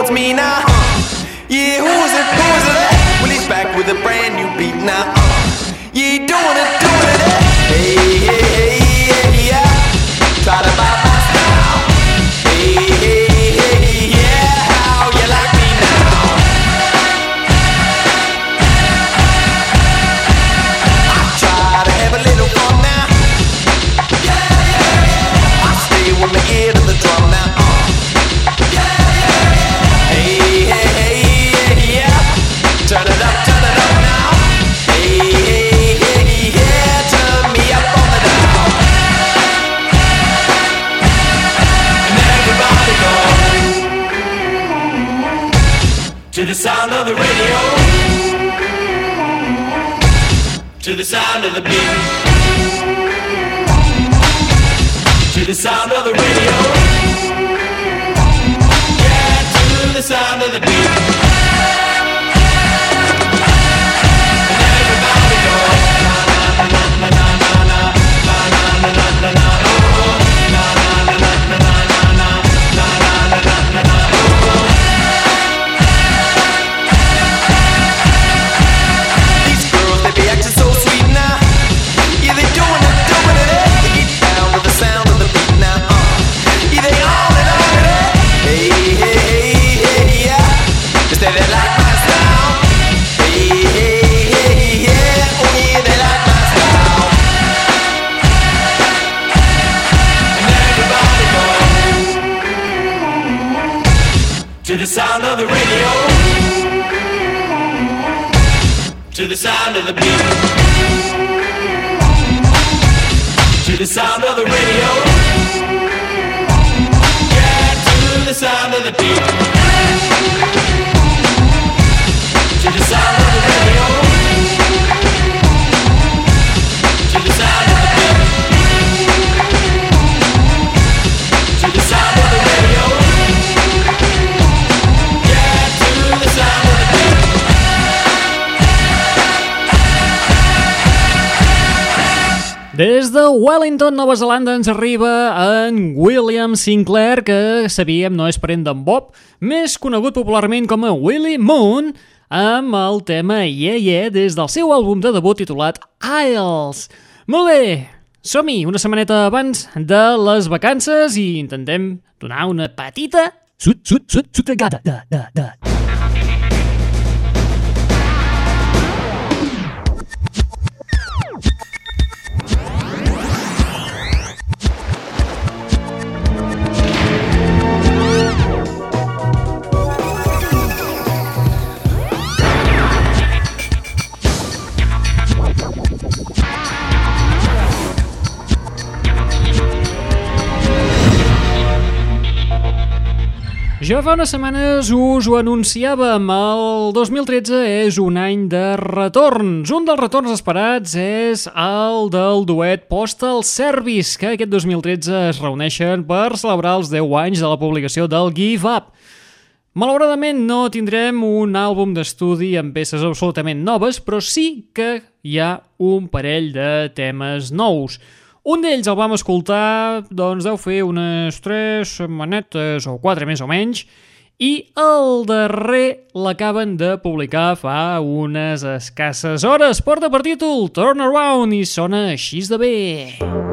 it's me now. Uh, yeah, who is it? Who is it? Well, he's back with a brand new beat now. Of the beat, to the sound of the radio. Yeah, to the sound of the beat. To the sound of the beat, to the sound of the radio. Yeah, to the sound of the beat, to the sound of the radio, Des de Wellington, Nova Zelanda, ens arriba en William Sinclair, que sabíem no és parent d'en Bob, més conegut popularment com a Willie Moon, amb el tema Yeah Yeah des del seu àlbum de debut titulat Isles. Molt bé, som-hi una setmaneta abans de les vacances i intentem donar una petita sut, sut, sut, sutregada. Da, da, da. Ja fa unes setmanes us ho anunciàvem, el 2013 és un any de retorns. Un dels retorns esperats és el del duet Postal Service, que aquest 2013 es reuneixen per celebrar els 10 anys de la publicació del Give Up. Malauradament no tindrem un àlbum d'estudi amb peces absolutament noves, però sí que hi ha un parell de temes nous. Un d'ells el vam escoltar, doncs deu fer unes 3 setmanetes o 4 més o menys, i el darrer l'acaben de publicar fa unes escasses hores. Porta per títol Turn Around i sona així de bé. Cold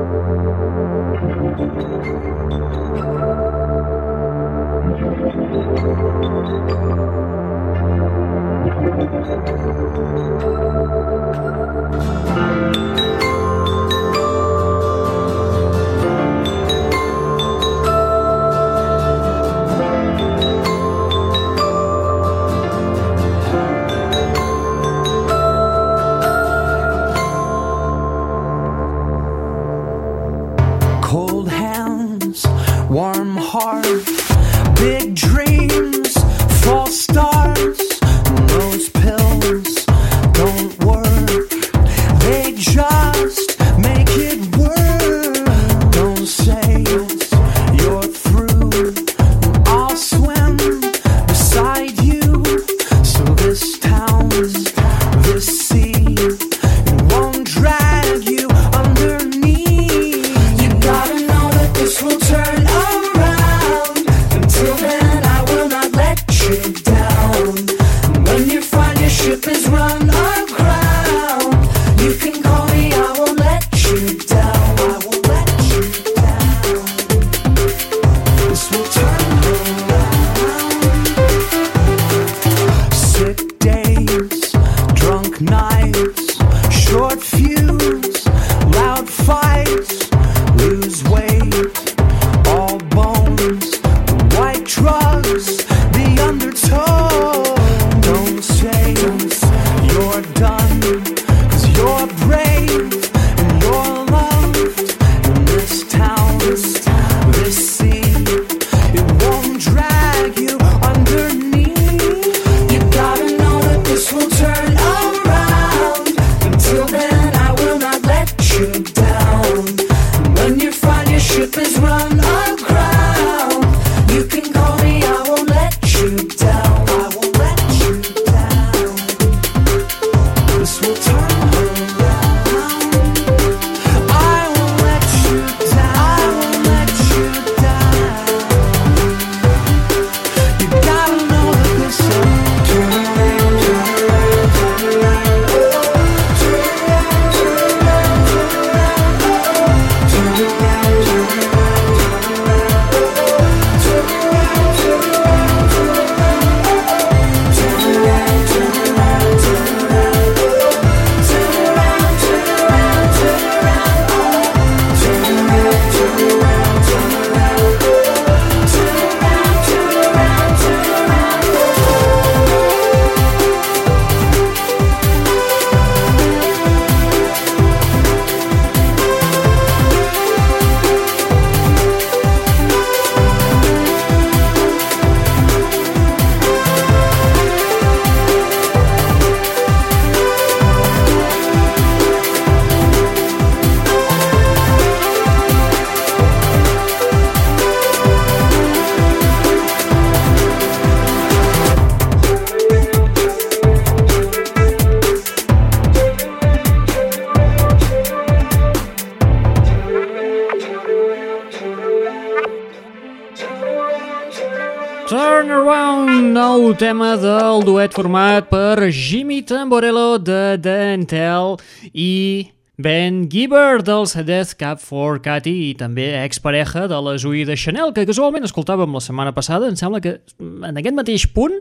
tema del duet format per Jimmy Tamborello de Dentel i Ben Giver dels Death Cab for Cathy i també expareja de la Zoe de Chanel, que casualment escoltàvem la setmana passada, em sembla que en aquest mateix punt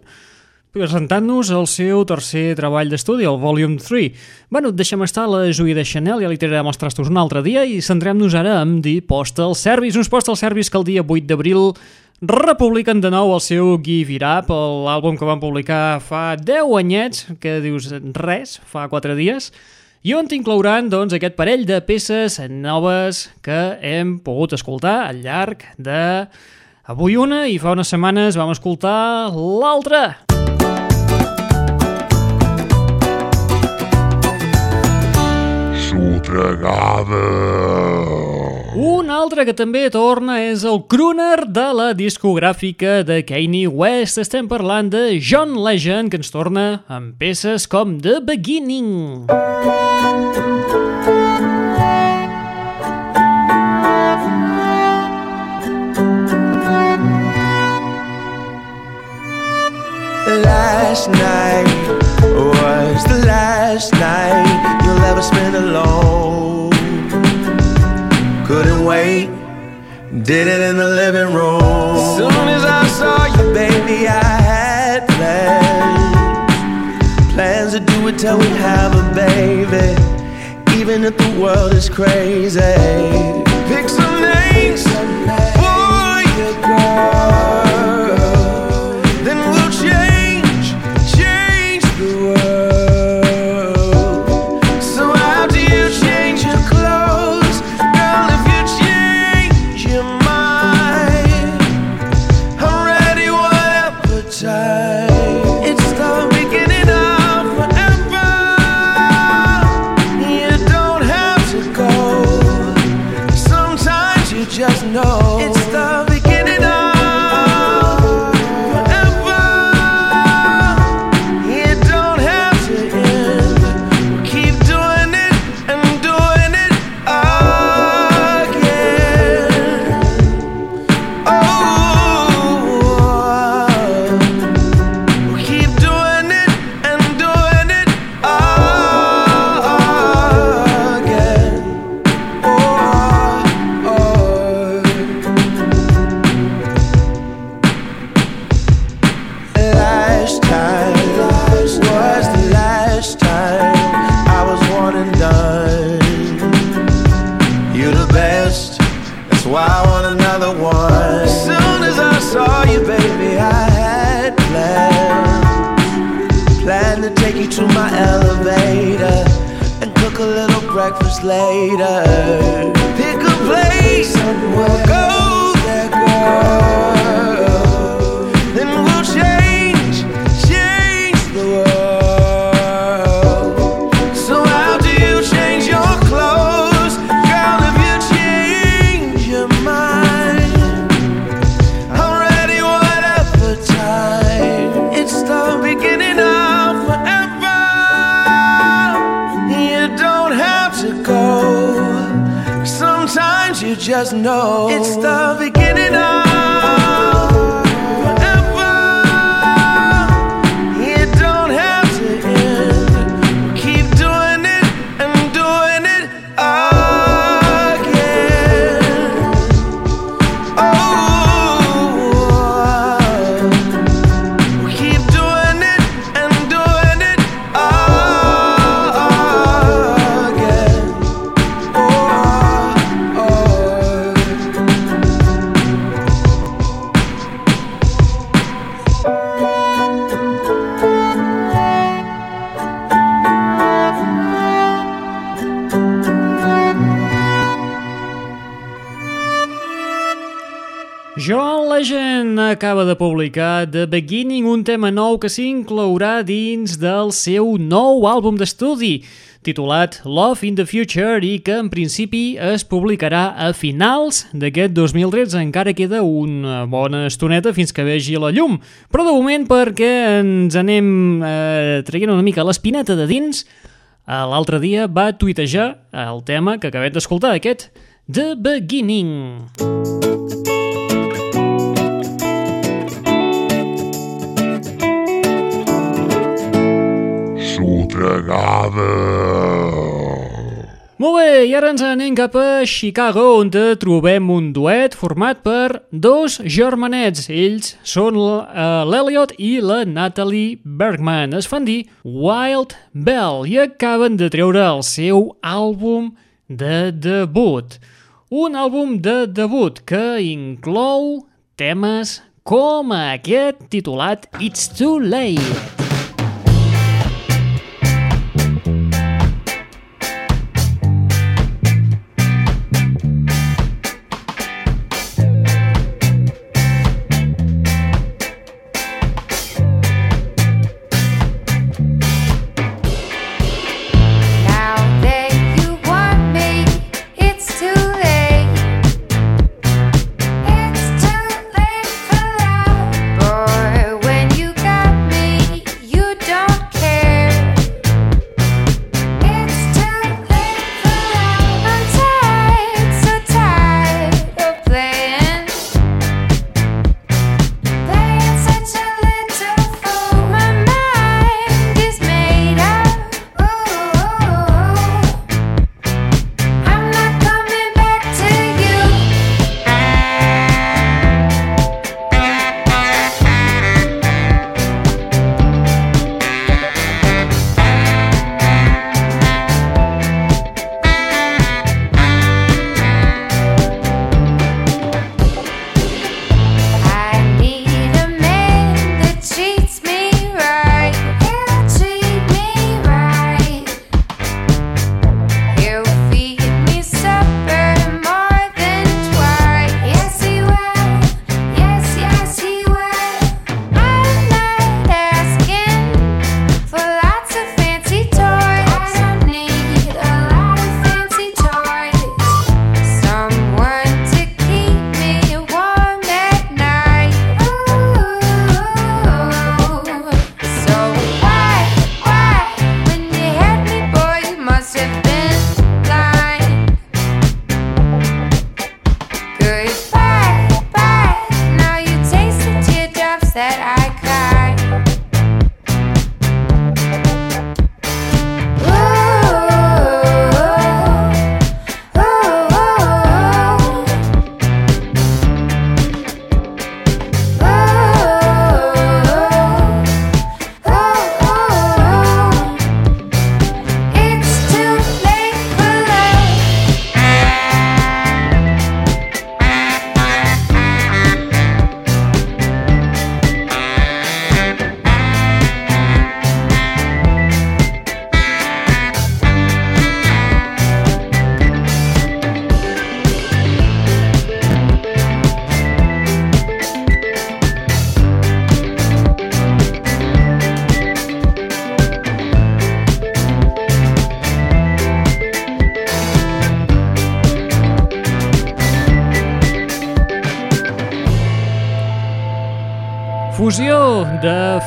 presentant-nos el seu tercer treball d'estudi, el Volume 3. Bueno, deixem estar la Zoe de Chanel, ja li tirarem els trastos un altre dia i centrem-nos ara en The Postal Service, uns Postal Service que el dia 8 d'abril republiquen de nou el seu Give It Up, l'àlbum que van publicar fa 10 anyets, que dius res, fa 4 dies, i on inclouran doncs, aquest parell de peces noves que hem pogut escoltar al llarg de avui una i fa unes setmanes vam escoltar l'altra. Sotregada. Altre que també torna és el crooner de la discogràfica de Kanye West. Estem parlant de John Legend, que ens torna amb peces com The Beginning. Last night was the last night you'll ever spend alone. Wait, did it in the living room. Soon as I saw you, baby, I had plans. Plans to do it till we have a baby. Even if the world is crazy. Pick some names publicar The Beginning, un tema nou que s'inclourà dins del seu nou àlbum d'estudi, titulat Love in the Future i que en principi es publicarà a finals d'aquest 2013. Encara queda una bona estoneta fins que vegi la llum, però de moment perquè ens anem eh, traient una mica l'espineta de dins, eh, l'altre dia va tuitejar el tema que acabem d'escoltar, aquest The Beginning. Sotregada. Molt bé, i ara ens anem cap a Chicago, on trobem un duet format per dos germanets. Ells són uh, l'Elliot i la Natalie Bergman. Es fan dir Wild Bell i acaben de treure el seu àlbum de debut. Un àlbum de debut que inclou temes com aquest titulat It's Too Late.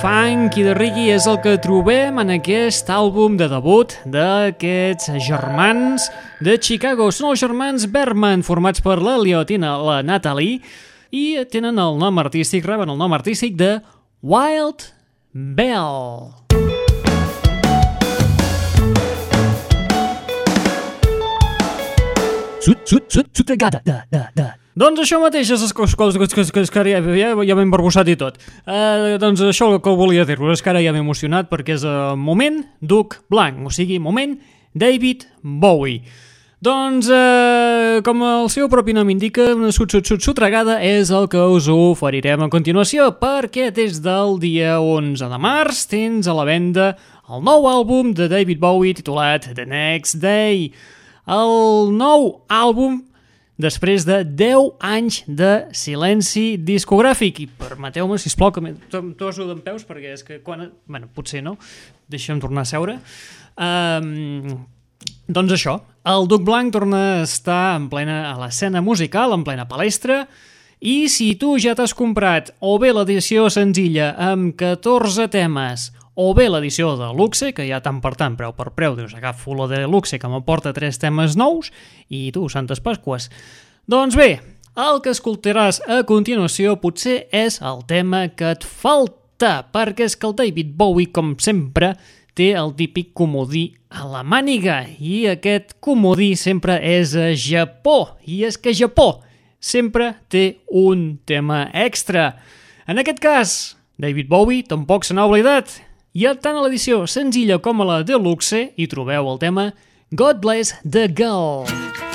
Funk i de reggae és el que trobem en aquest àlbum de debut d'aquests germans de Chicago. Són els germans Berman, formats per l'Eliot i la Natalie, i tenen el nom artístic, reben el nom artístic de Wild Bell. Sut, sut, sut, sutregada, da, da, da. Doncs això mateix és que, que, que, que ja, ja, ja m'he embarbussat i tot. Uh, doncs això el que volia dir-vos és que ara ja m'he emocionat perquè és el moment Duc Blanc, o sigui, moment David Bowie. Doncs, eh, com el seu propi nom indica, una sut, sut, sut, sutregada és el que us oferirem a continuació, perquè des del dia 11 de març tens a la venda el nou àlbum de David Bowie titulat The Next Day. El nou àlbum després de 10 anys de silenci discogràfic. I permeteu-me, sisplau, que em toso d'en peus, perquè és que quan... bueno, potser no. Deixa'm tornar a seure. Um, doncs això, el Duc Blanc torna a estar en plena a l'escena musical, en plena palestra, i si tu ja t'has comprat o bé l'edició senzilla amb 14 temes o bé l'edició de luxe, que ja tant per tant, preu per preu, dius, agafo la de luxe que m'aporta tres temes nous, i tu, Santes Pasques. Doncs bé, el que escoltaràs a continuació potser és el tema que et falta, perquè és que el David Bowie, com sempre, té el típic comodí a la màniga, i aquest comodí sempre és a Japó, i és que Japó sempre té un tema extra. En aquest cas, David Bowie tampoc se n'ha oblidat, i tant a l'edició senzilla com a la deluxe hi trobeu el tema God Bless the Girl.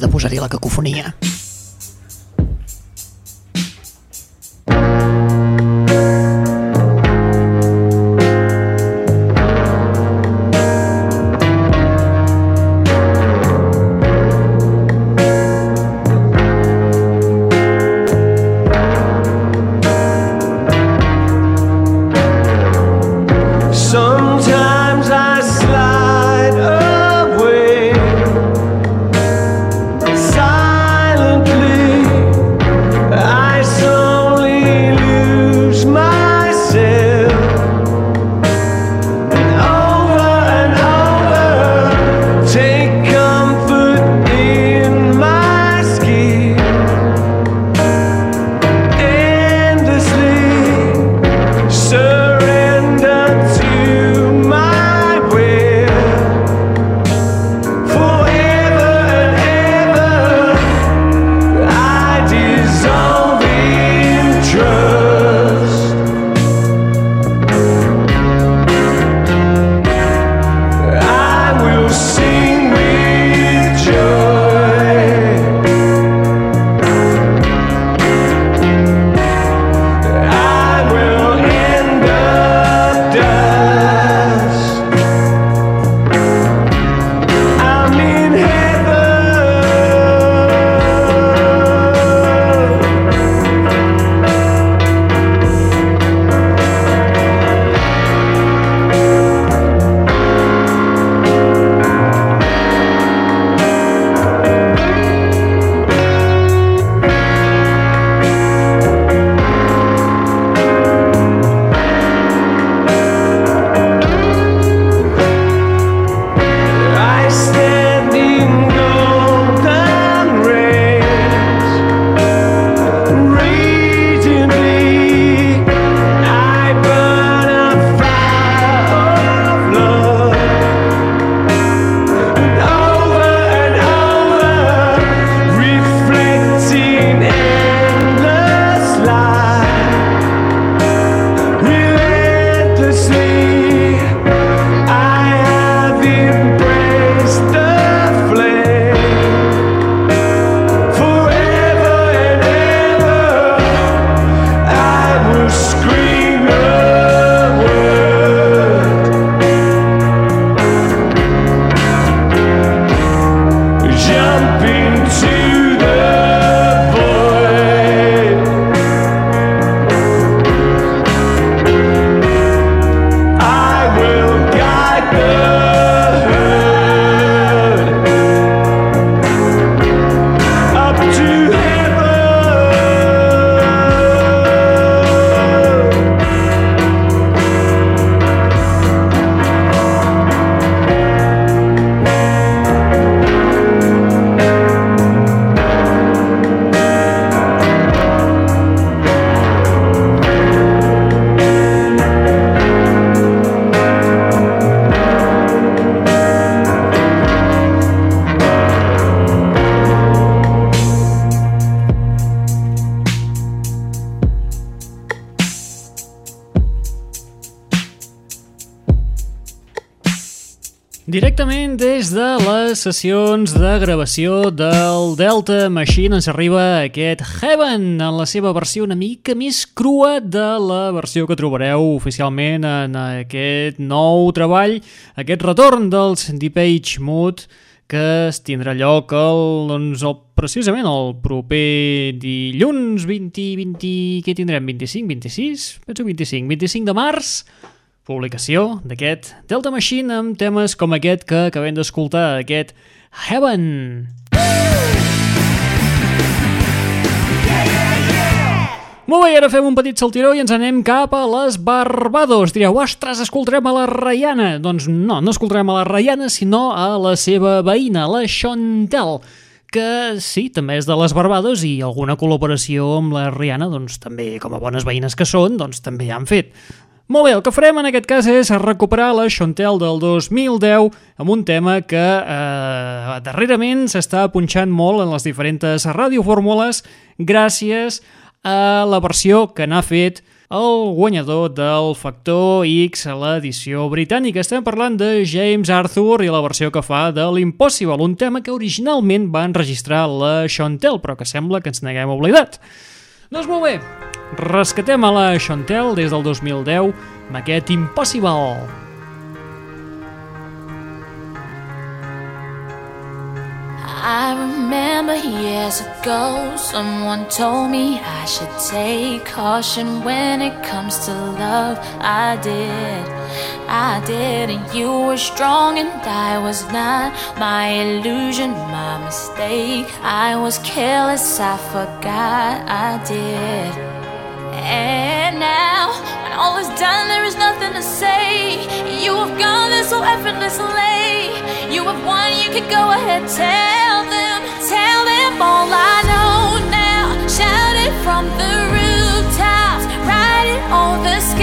De posar-hi la cacofonia. Directament des de les sessions de gravació del Delta Machine ens arriba aquest Heaven en la seva versió una mica més crua de la versió que trobareu oficialment en aquest nou treball, aquest retorn dels Deep Mood que es tindrà lloc el, doncs, el, precisament el proper dilluns 20, 20, què tindrem? 25, 26? Penso 25, 25 de març publicació d'aquest Delta Machine amb temes com aquest que acabem d'escoltar, aquest Heaven. Molt bé, ara fem un petit saltiró i ens anem cap a les Barbados. Direu, ostres, escoltarem a la Rayana. Doncs no, no escoltarem a la Rayana, sinó a la seva veïna, la Chantel, que sí, també és de les Barbados i alguna col·laboració amb la Rihanna, doncs també, com a bones veïnes que són, doncs també han fet. Molt bé, el que farem en aquest cas és recuperar la Chantel del 2010 amb un tema que eh, darrerament s'està punxant molt en les diferents radiofórmules gràcies a la versió que n'ha fet el guanyador del Factor X a l'edició britànica. Estem parlant de James Arthur i la versió que fa de l'Impossible, un tema que originalment va enregistrar la Chantel, però que sembla que ens n'haguem oblidat. Doncs molt bé, rescatem a la Chantel des del 2010 amb aquest Impossible. I remember years ago, someone told me I should take caution when it comes to love. I did, I did, and you were strong and I was not. My illusion, my mistake. I was careless, I forgot I did. And now, when all is done, there is nothing to say. You have gone there so effortlessly. You have won, you could go ahead, tell them, tell them all I know now. Shout it from the rooftops, write it on the skyline.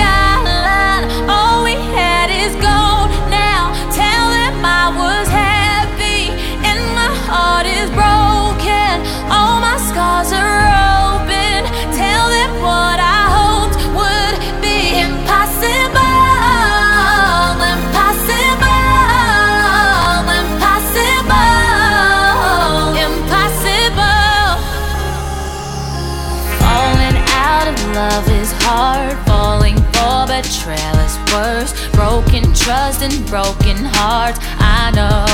Worse. Broken trust and broken hearts. I know,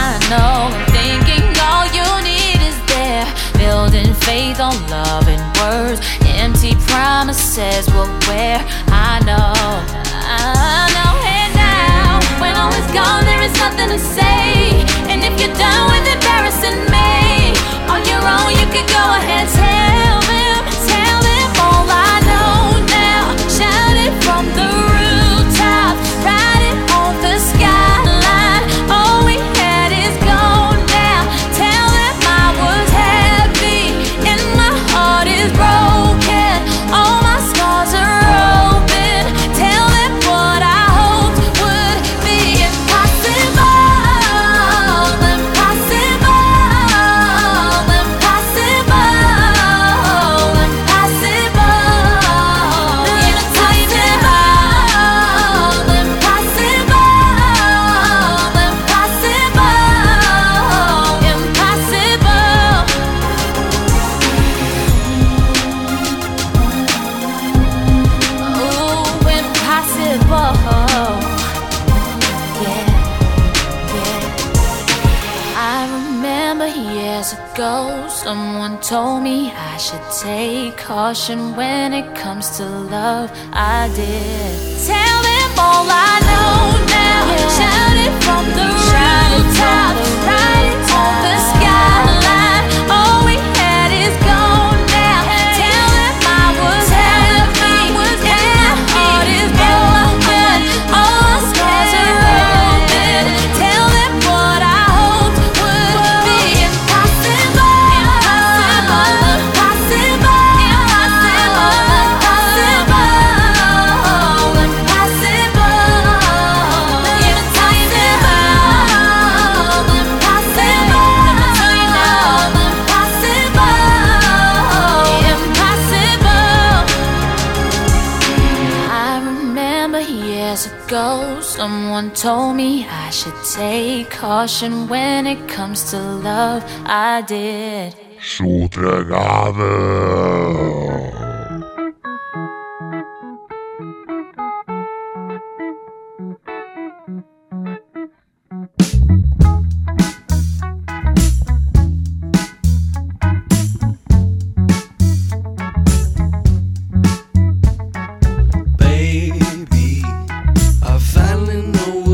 I know. Thinking all you need is there. Building faith on love and words. Empty promises will wear. I know, I know. And now, when all is gone, there is nothing to say. And if you're done with embarrassing me, on your own, you could go ahead, tell caution when it comes to love. I did. Caution when it comes to love. I did. Sotregada. Baby, I finally know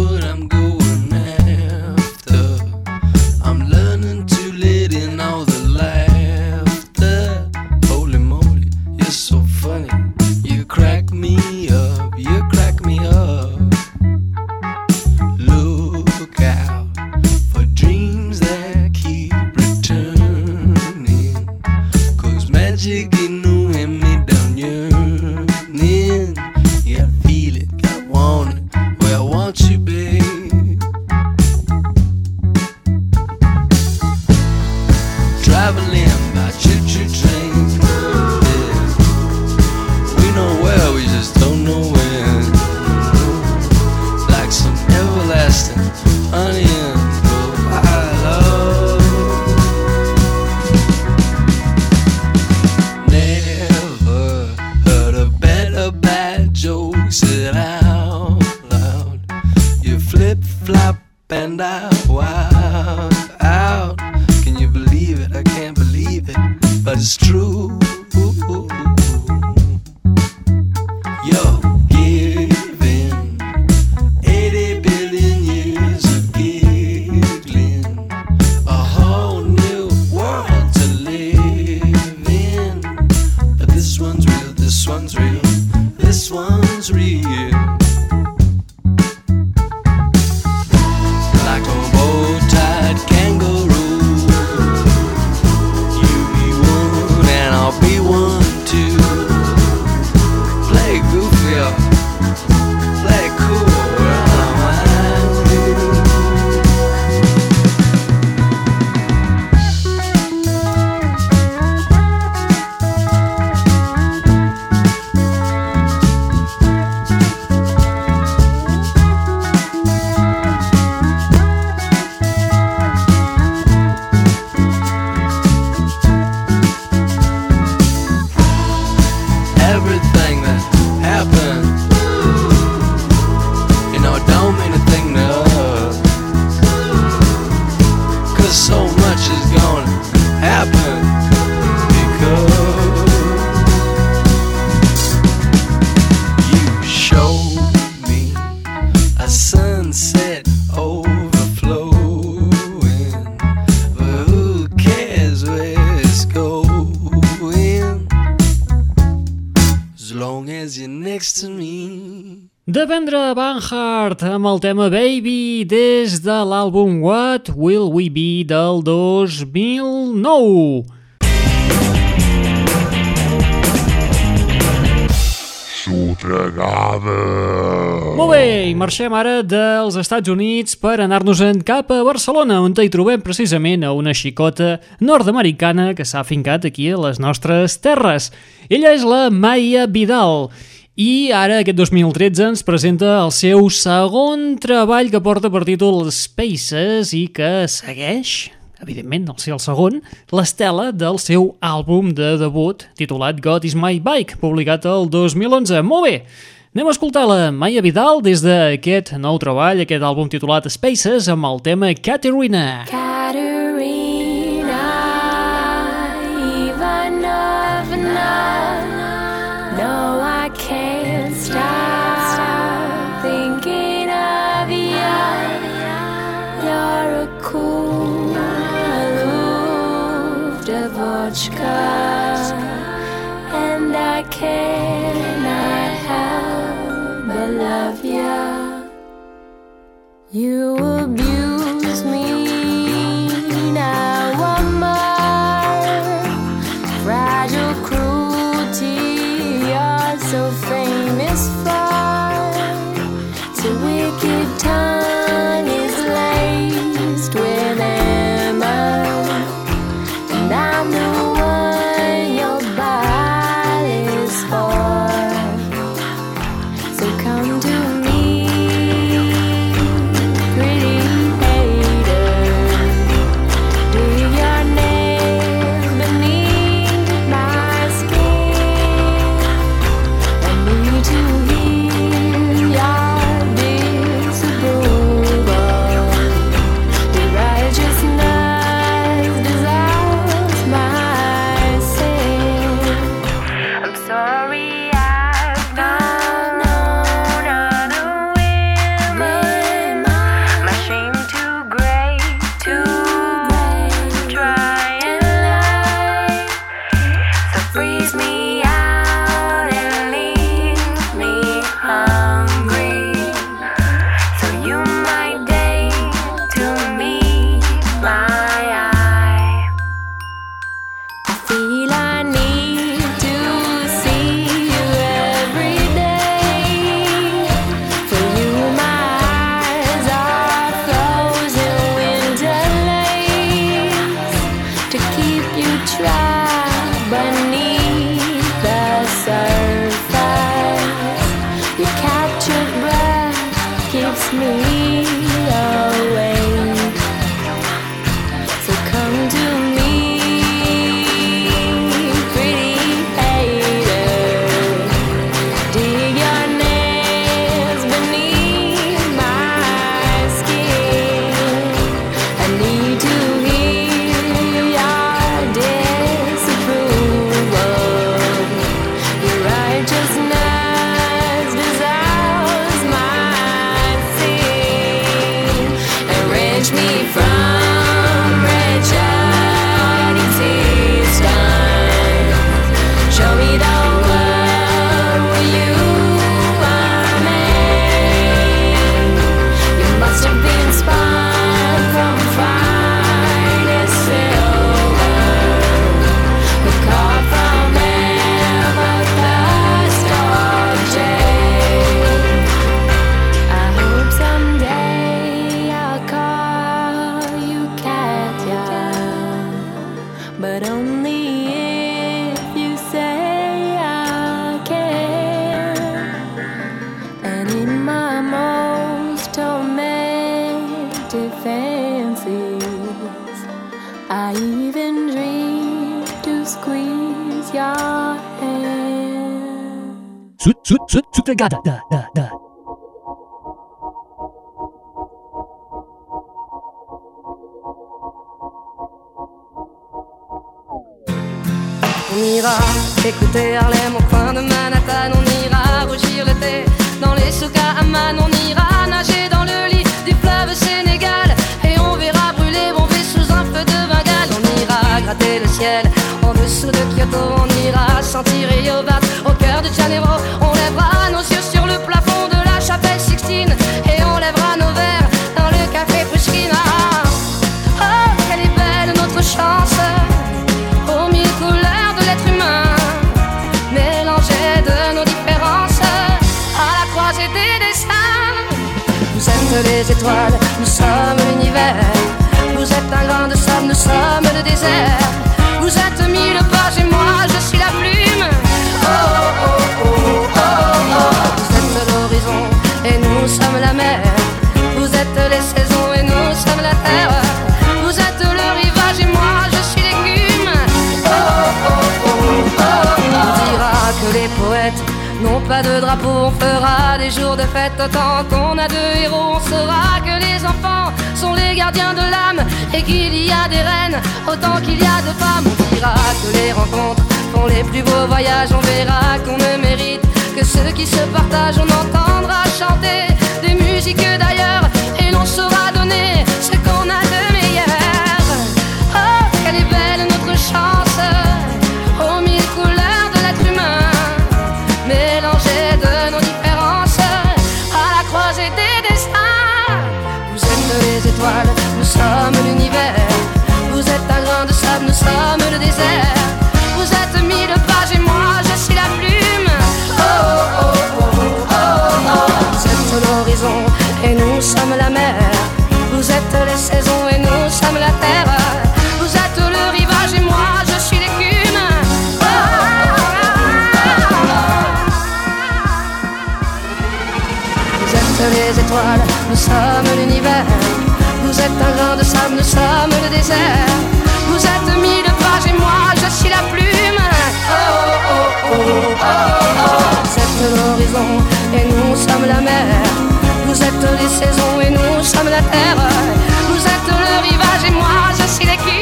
Hart amb el tema Baby des de l'àlbum What Will We Be del 2009. Sotregada. Molt bé, i marxem ara dels Estats Units per anar-nos-en cap a Barcelona, on hi trobem precisament a una xicota nord-americana que s'ha fincat aquí a les nostres terres. Ella és la Maia Vidal, i ara, aquest 2013, ens presenta el seu segon treball que porta per títol Spaces i que segueix, evidentment, al ser el segon, l'estela del seu àlbum de debut titulat God is my bike, publicat el 2011. Molt bé, anem a escoltar la Maia Vidal des d'aquest nou treball, aquest àlbum titulat Spaces, amb el tema Caterina. Katerina debauchka, and I cannot help but love you. You abuse me. Now I'm more fragile cruelty. You're so famous sut, sut, sotregada. Da, da, da. On ira écouter Harlem au coin de Manhattan, on ira rougir le thé dans les souks à Amman, on ira nager dans le lit du fleuve Sénégal et on verra brûler Bombay sous un feu de Bengale. On ira gratter le ciel en dessous de Kyoto, on ira sentir Rio n'ont pas de drapeau, on fera des jours de fête autant qu'on a de héros. On saura que les enfants sont les gardiens de l'âme et qu'il y a des reines autant qu'il y a de femmes. On dira que les rencontres font les plus beaux voyages. On verra qu'on ne mérite que ceux qui se partagent. On entendra chanter des musiques d'ailleurs et l'on saura donner ce qu'on a de meilleur. Oh, quelle belle notre chance sommes le désert. Vous êtes mille pages et moi je suis la plume. Oh oh oh oh oh. oh. Vous êtes l'horizon et nous sommes la mer. Vous êtes les saisons et nous sommes la terre. Vous êtes le rivage et moi je suis l'écume. Oh, Vous êtes les étoiles, nous sommes l'univers. Vous êtes un grain de sable, nous sommes le désert. Vous êtes mille pages et moi je suis la plume. Oh oh oh oh oh. oh. Vous êtes l'horizon et nous sommes la mer. Vous êtes les saisons et nous sommes la terre. Vous êtes le rivage et moi je suis l'écume.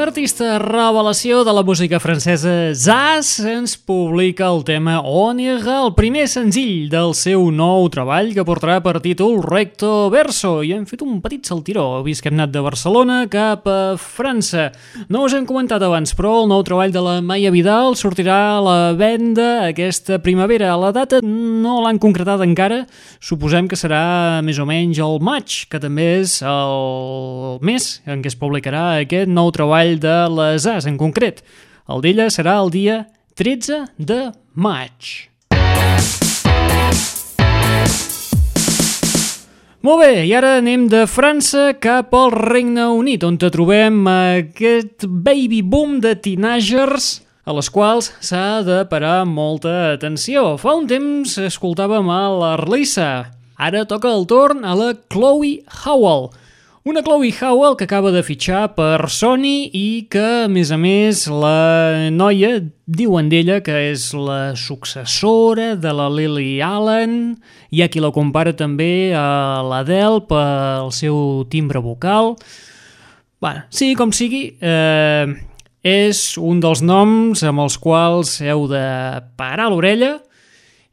L'artista revelació de la música francesa Zaz ens publica el tema Onirga, el primer senzill del seu nou treball que portarà per títol Recto Verso i hem fet un petit saltiró, vist que hem anat de Barcelona cap a França. No us hem comentat abans, però el nou treball de la Maia Vidal sortirà a la venda aquesta primavera. La data no l'han concretat encara, suposem que serà més o menys el maig, que també és el mes en què es publicarà aquest nou treball de les As en concret. El d'ella serà el dia 13 de maig. Molt bé, i ara anem de França cap al Regne Unit, on trobem aquest baby boom de teenagers a les quals s'ha de parar molta atenció. Fa un temps escoltàvem a l'Arlissa, ara toca el torn a la Chloe Howell, una Chloe Howell que acaba de fitxar per Sony i que, a més a més, la noia diuen d'ella que és la successora de la Lily Allen. Hi ha qui la compara també a l'Adele pel seu timbre vocal. Bueno, sigui com sigui, eh, és un dels noms amb els quals heu de parar l'orella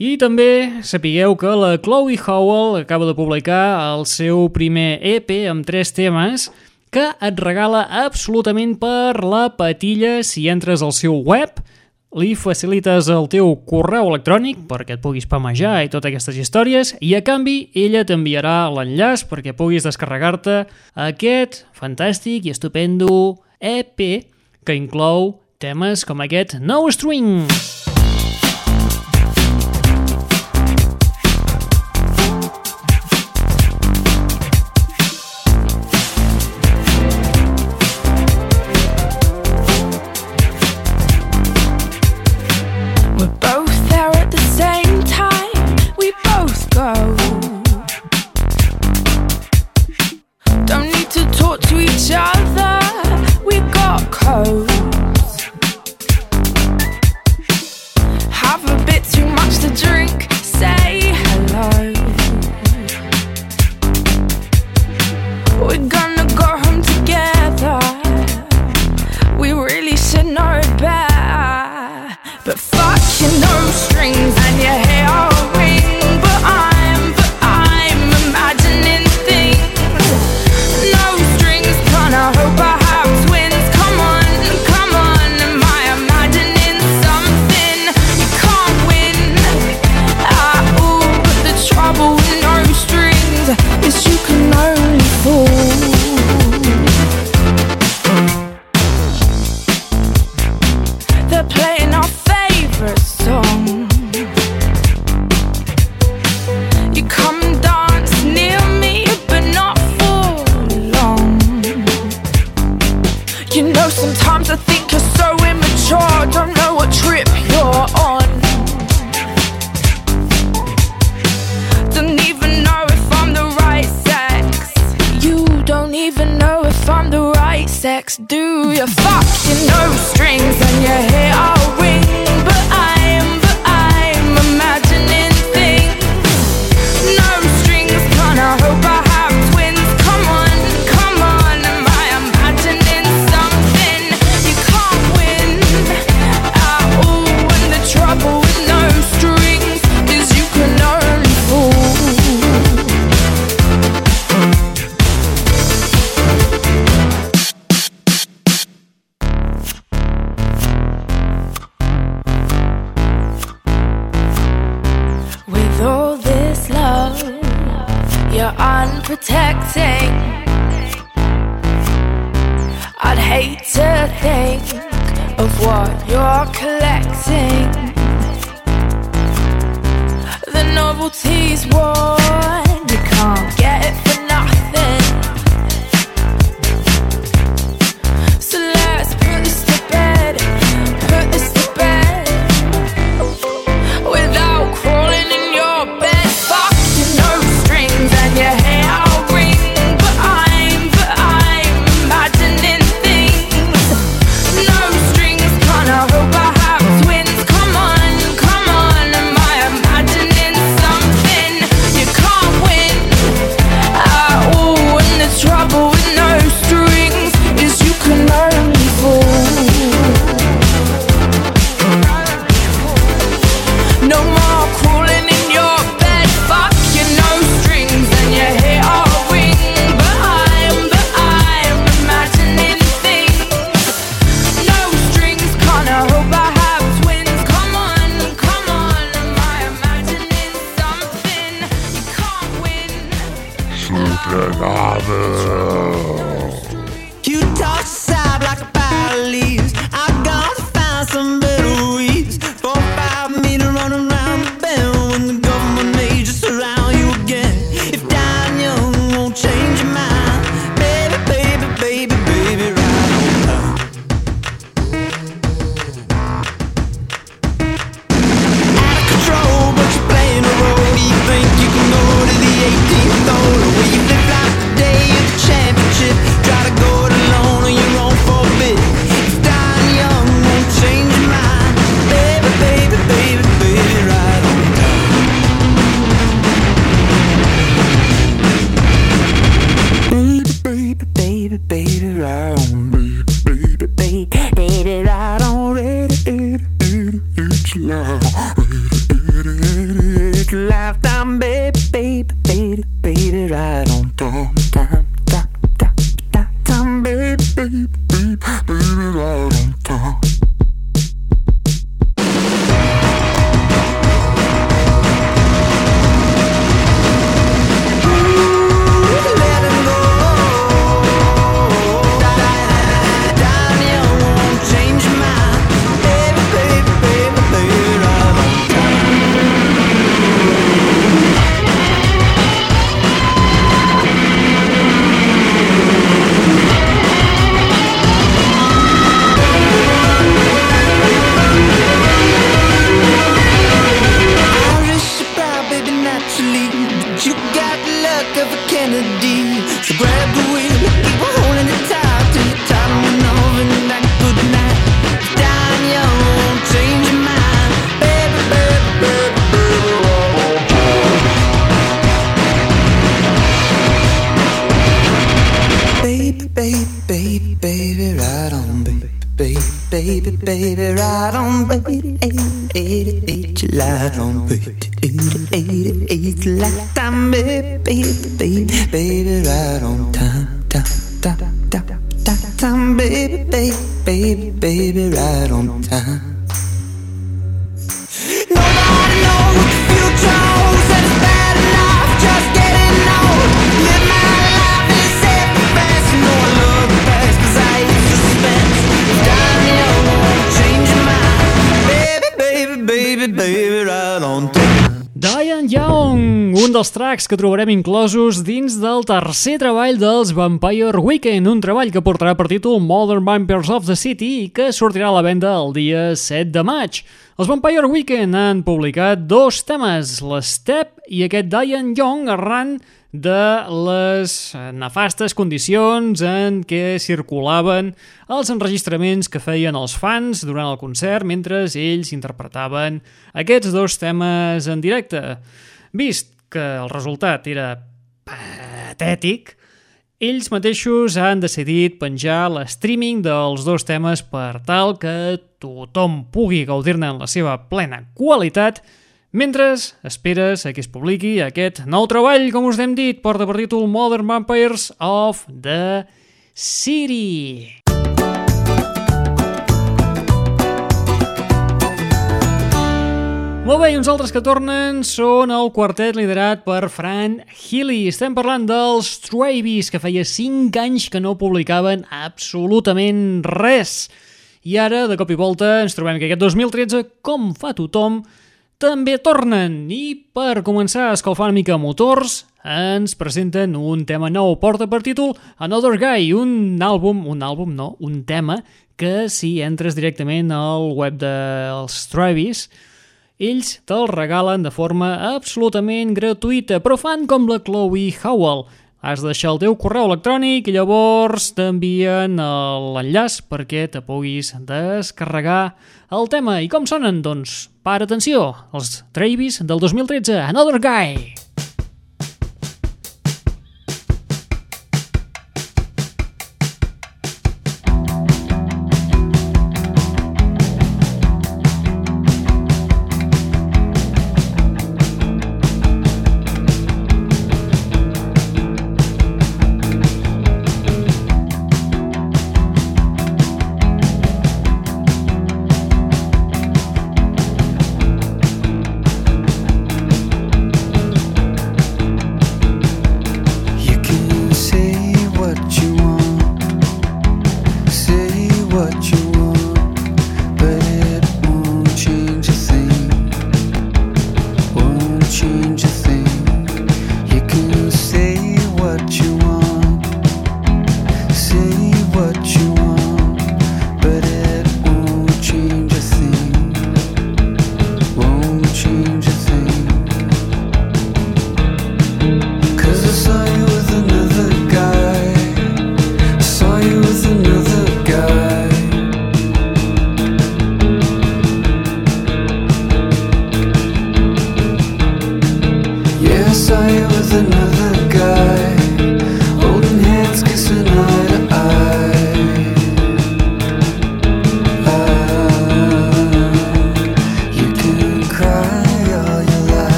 i també sapigueu que la Chloe Howell acaba de publicar el seu primer EP amb tres temes que et regala absolutament per la patilla si entres al seu web, li facilites el teu correu electrònic perquè et puguis pamejar i totes aquestes històries i a canvi ella t'enviarà l'enllaç perquè puguis descarregar-te aquest fantàstic i estupendo EP que inclou temes com aquest No Strings. Que trobarem inclosos dins del tercer treball dels Vampire Weekend, un treball que portarà per títol Modern Vampires of the City i que sortirà a la venda el dia 7 de maig. Els Vampire Weekend han publicat dos temes, l'Step i aquest Diane Young arran de les nefastes condicions en què circulaven els enregistraments que feien els fans durant el concert mentre ells interpretaven aquests dos temes en directe. Vist que el resultat era patètic, ells mateixos han decidit penjar l'streaming dels dos temes per tal que tothom pugui gaudir-ne en la seva plena qualitat mentre esperes a que es publiqui aquest nou treball, com us hem dit, porta per títol Modern Vampires of the City. Molt bé, i uns altres que tornen són el quartet liderat per Fran Healy. Estem parlant dels Travis, que feia 5 anys que no publicaven absolutament res. I ara, de cop i volta, ens trobem que aquest 2013, com fa tothom, també tornen. I per començar a escalfar una mica motors, ens presenten un tema nou. Porta per títol Another Guy, un àlbum, un àlbum no, un tema que si entres directament al web dels Travis, ells te'l regalen de forma absolutament gratuïta, però fan com la Chloe Howell. Has de deixar el teu correu electrònic i llavors t'envien l'enllaç perquè te puguis descarregar el tema. I com sonen? Doncs, per atenció, els Travis del 2013, Another Guy.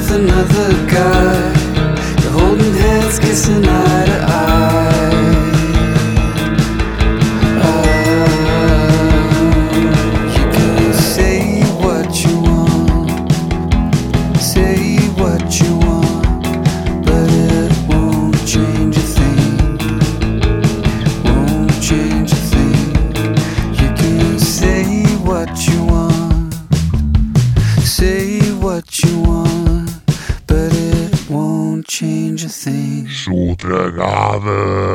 With another guy. You're holding hands, kissing eye to eye. Uh,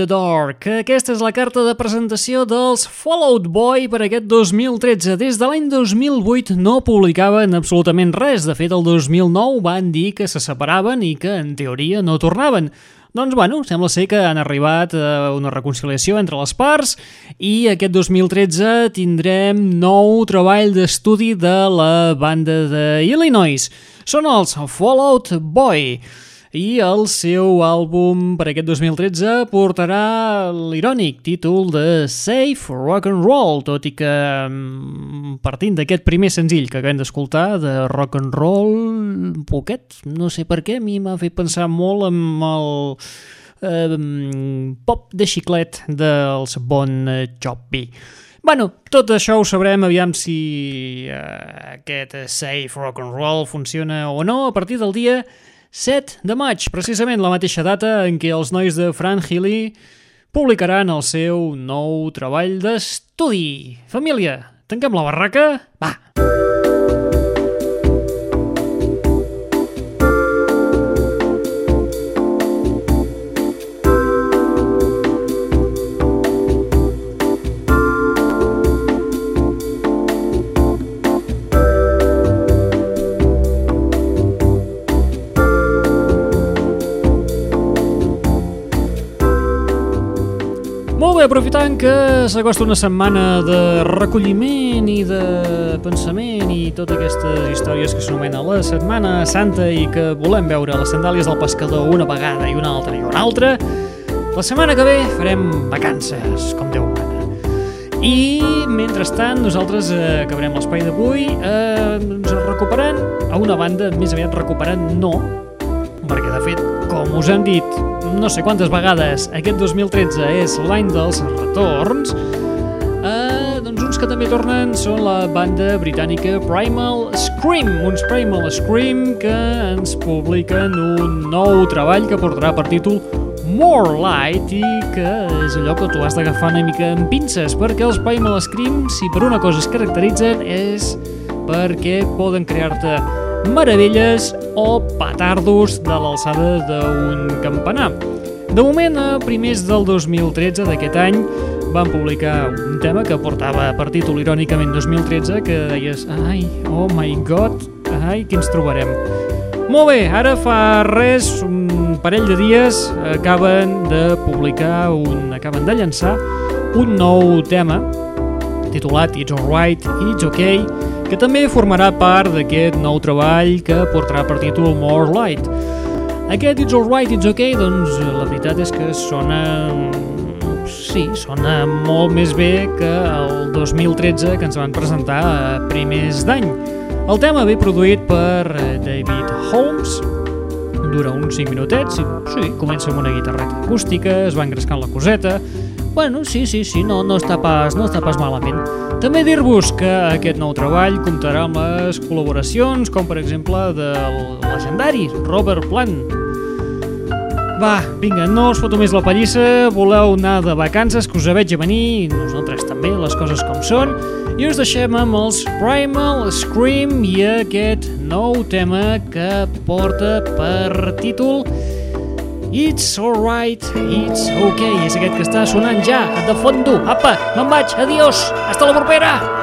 The Dark. Aquesta és la carta de presentació dels Fallout Boy per aquest 2013. Des de l'any 2008 no publicaven absolutament res. De fet, el 2009 van dir que se separaven i que, en teoria, no tornaven. Doncs, bueno, sembla ser que han arribat a una reconciliació entre les parts i aquest 2013 tindrem nou treball d'estudi de la banda de Illinois. Són els Fallout Boy i el seu àlbum per aquest 2013 portarà l'irònic títol de Safe Rock and Roll, tot i que mm, partint d'aquest primer senzill que acabem d'escoltar de rock and roll poquet, no sé per què, a mi m'ha fet pensar molt amb el eh, pop de xiclet dels Bon Jovi. Bueno, tot això ho sabrem aviam si eh, aquest Safe Rock and Roll funciona o no a partir del dia 7 de maig, precisament la mateixa data en què els nois de Fran Healy publicaran el seu nou treball d'estudi. Família, tanquem la barraca? Va! Molt bé, aprofitant que s'acosta una setmana de recolliment i de pensament i totes aquestes històries que s'anomena la Setmana Santa i que volem veure les sandàlies del pescador una vegada i una altra i una altra, la setmana que ve farem vacances, com Déu mana. I, mentrestant, nosaltres eh, acabarem l'espai d'avui eh, doncs recuperant, a una banda, més aviat recuperant no, perquè de fet, com us han dit no sé quantes vegades, aquest 2013 és l'any dels retorns, eh, doncs uns que també tornen són la banda britànica Primal Scream, uns Primal Scream que ens publiquen un nou treball que portarà per títol More Light i que és allò que tu has d'agafar una mica amb pinces perquè els Primal Scream, si per una cosa es caracteritzen és perquè poden crear-te meravelles o petardos de l'alçada d'un campanar. De moment, a primers del 2013 d'aquest any, van publicar un tema que portava per títol irònicament 2013 que deies, ai, oh my god, ai, què ens trobarem? Molt bé, ara fa res, un parell de dies, acaben de publicar, un, acaben de llançar un nou tema titulat It's Alright, It's Okay, que també formarà part d'aquest nou treball que portarà per títol More Light. Aquest It's Alright, It's Okay, doncs la veritat és que sona... Sí, sona molt més bé que el 2013 que ens van presentar a primers d'any. El tema ve produït per eh, David Holmes, dura uns 5 minutets, sí, comença amb una guitarreta acústica, es va engrescant la coseta, Bueno, sí, sí, sí, no, no, està pas, no està pas malament. També dir-vos que aquest nou treball comptarà amb les col·laboracions, com per exemple del legendari Robert Plant. Va, vinga, no us foto més la pallissa, voleu anar de vacances, que us veig a venir, nosaltres també, les coses com són, i us deixem amb els Primal Scream i aquest nou tema que porta per títol It's alright, it's okay. És aquest que està sonant ja, de fondo. Apa, me'n vaig, adiós, hasta la propera!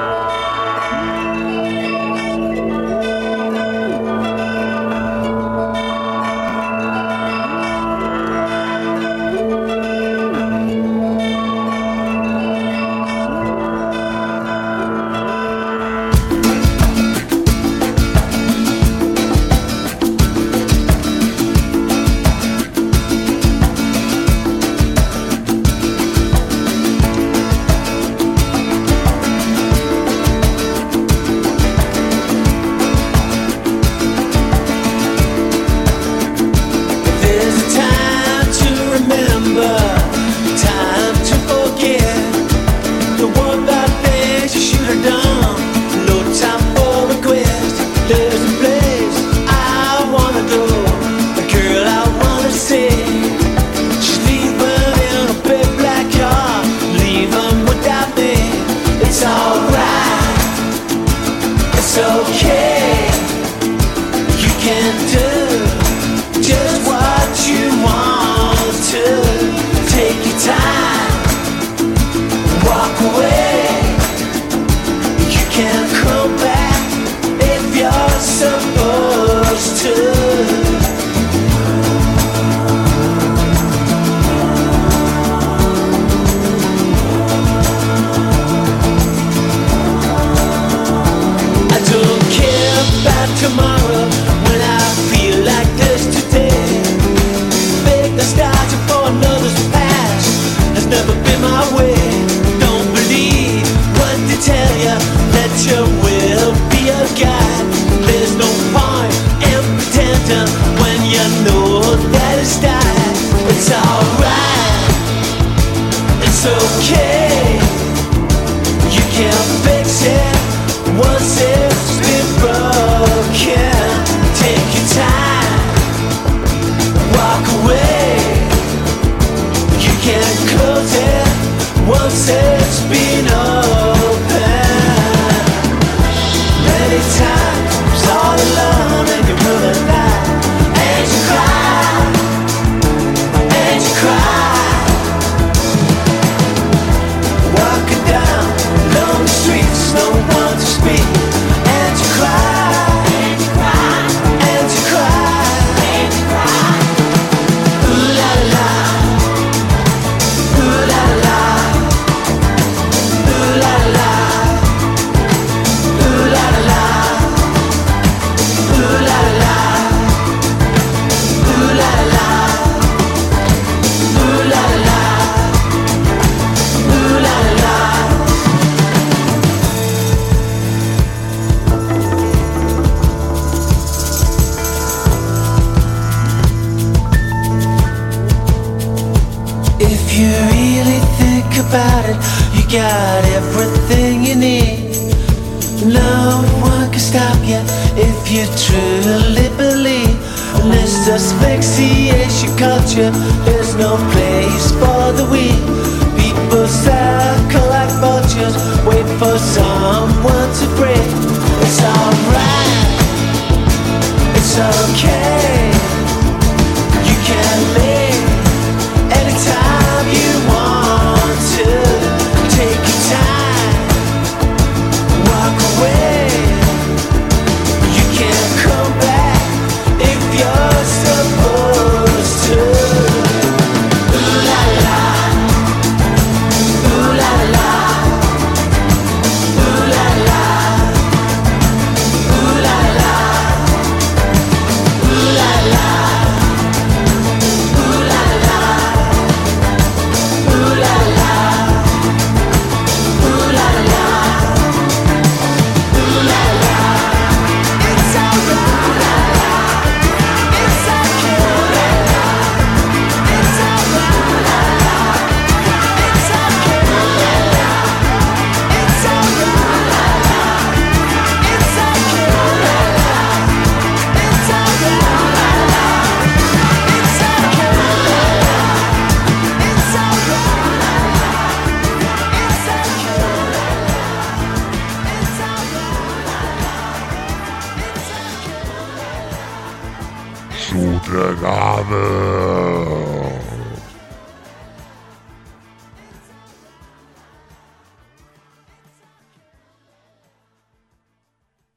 you